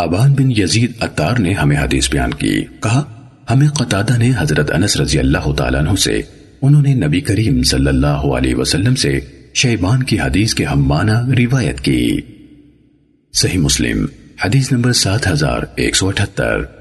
ابان بن یزید اتار نے ہمیں حدیث بیان کی۔ کہا، ہمیں قطادہ نے حضرت انس رضی اللہ تعالیٰ عنہ سے، انہوں نے نبی کریم صلی اللہ علیہ وسلم سے شیبان کی حدیث کے ہم معنی روایت کی۔ صحیح مسلم، حدیث نمبر سات ہزار ایک سو اٹھتر۔